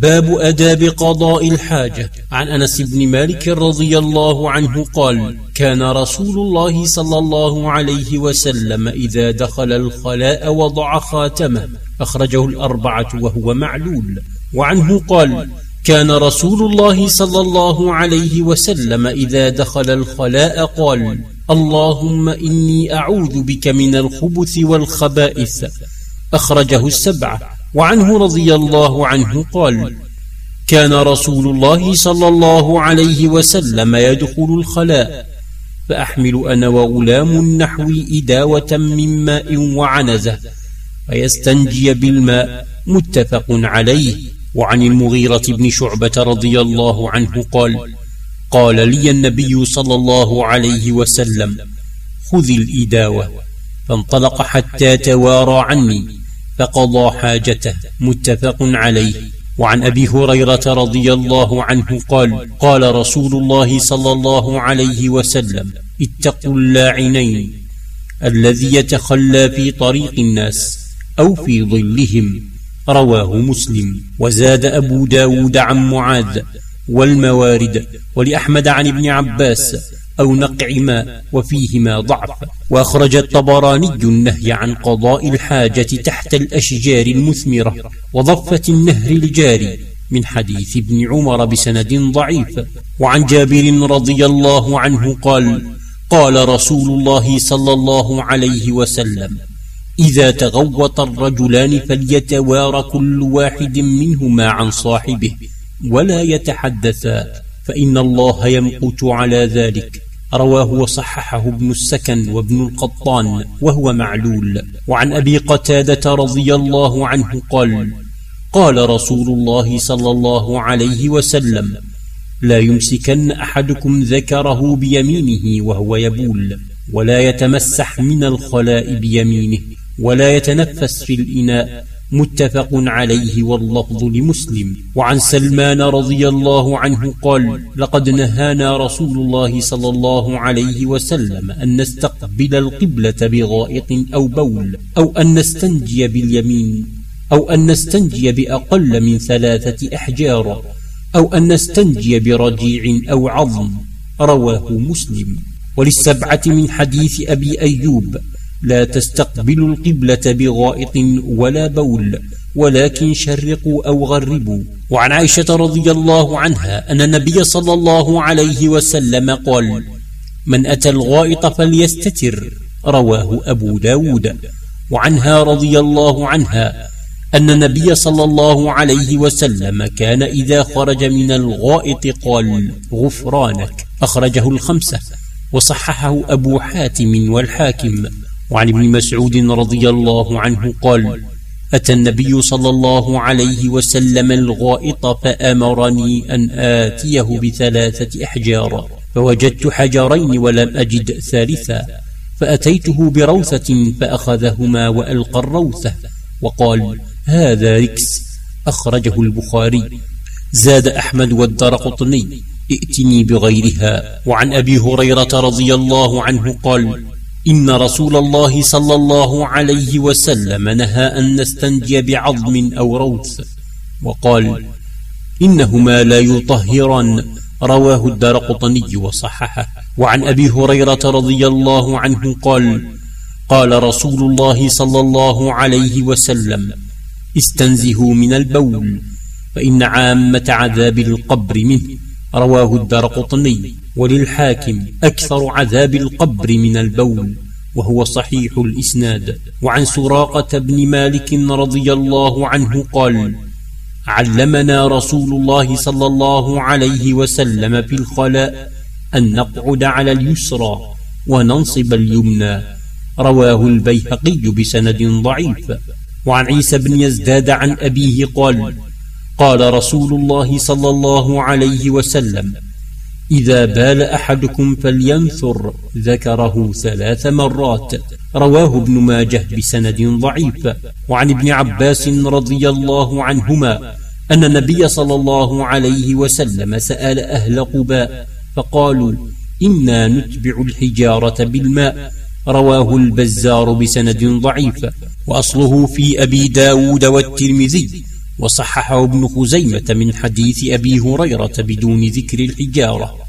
باب أداب قضاء الحاجة. عن أنس بن مالك رضي الله عنه قال كان رسول الله صلى الله عليه وسلم إذا دخل الخلاء وضع خاتمه. أخرجه الأربعة وهو معلول. وعنه قال كان رسول الله صلى الله عليه وسلم إذا دخل الخلاء قال اللهم إني أعوذ بك من الخبث والخبائث. أخرجه السبعة. وعنه رضي الله عنه قال كان رسول الله صلى الله عليه وسلم يدخل الخلاء فأحمل أنا وغلام نحوي إداوة من ماء وعنزة فيستنجي بالماء متفق عليه. وعن المغيرة بن شعبة رضي الله عنه قال قال لي النبي صلى الله عليه وسلم خذ الإداوة فانطلق حتى توارى عني. فقضى حاجته متفق عليه. وعن أبي هريرة رضي الله عنه قال قال رسول الله صلى الله عليه وسلم اتقوا اللاعنين الذي يتخلى في طريق الناس أو في ظلهم. رواه مسلم. وزاد أبو داود عن معاذ والموارد. ولأحمد عن ابن عباس أو نقع ماء وفيهما ضعف. وأخرج الطبراني النهي عن قضاء الحاجة تحت الأشجار المثمرة وضفة النهر الجاري من حديث ابن عمر بسند ضعيف. وعن جابر رضي الله عنه قال قال رسول الله صلى الله عليه وسلم إذا تغوط الرجلان فليتوار كل واحد منهما عن صاحبه ولا يتحدثا فإن الله يمقت على ذلك. رواه وصححه ابن السكن وابن القطان وهو معلول. وعن أبي قتادة رضي الله عنه قال قال رسول الله صلى الله عليه وسلم لا يمسكن أحدكم ذكره بيمينه وهو يبول ولا يتمسح من الخلاء بيمينه ولا يتنفس في الإناء متفق عليه واللفظ لمسلم. وعن سلمان رضي الله عنه قال لقد نهانا رسول الله صلى الله عليه وسلم أن نستقبل القبلة بغائط أو بول أو أن نستنجي باليمين أو أن نستنجي بأقل من ثلاثة أحجار أو أن نستنجي برجيع أو عظم. رواه مسلم. وللسبعة من حديث أبي أيوب لا تستقبلوا القبلة بغائط ولا بول ولكن شرقوا أو غربوا. وعن عائشة رضي الله عنها أن النبي صلى الله عليه وسلم قال من أتى الغائط فليستتر. رواه أبو داود. وعنها رضي الله عنها أن النبي صلى الله عليه وسلم كان إذا خرج من الغائط قال غفرانك. أخرجه الخمسة. وصححه أبو حاتم والحاكم. وعن ابن مسعود رضي الله عنه قال أتى النبي صلى الله عليه وسلم الغائط فأمرني أن آتيه بثلاثة أحجار. فوجدت حجرين ولم أجد ثالثا فأتيته بروثة فأخذهما وألقى الروثة. وقال هذا ركس. أخرجه البخاري. زاد أحمد والدرقطني ائتني بغيرها. وعن أبي هريرة رضي الله عنه قال إن رسول الله صلى الله عليه وسلم نهى أن نستنجي بعظم أو روث. وقال إنهما لا يطهران. رواه الدرقطني وصححه. وعن أبي هريرة رضي الله عنه قال قال رسول الله صلى الله عليه وسلم استنزهوا من البول فإن عامة عذاب القبر منه. رواه الدرقطني وللحاكم أكثر عذاب القبر من البول وهو صحيح الإسناد. وعن سراقة بن مالك رضي الله عنه قال علمنا رسول الله صلى الله عليه وسلم في الخلاء أن نقعد على اليسرى وننصب اليمنى. رواه البيهقي بسند ضعيف. وعن عيسى بن يزداد عن أبيه قال قال رسول الله صلى الله عليه وسلم إذا بال أحدكم فلينثر ذكره ثلاث مرات. رواه ابن ماجه بسند ضعيف. وعن ابن عباس رضي الله عنهما أن النبي صلى الله عليه وسلم سأل أهل قباء فقالوا إنا نتبع الحجارة بالماء. رواه البزار بسند ضعيف. وأصله في أبي داود والترمذي. وصححه ابن خزيمة من حديث أبي هريرة بدون ذكر الحجارة.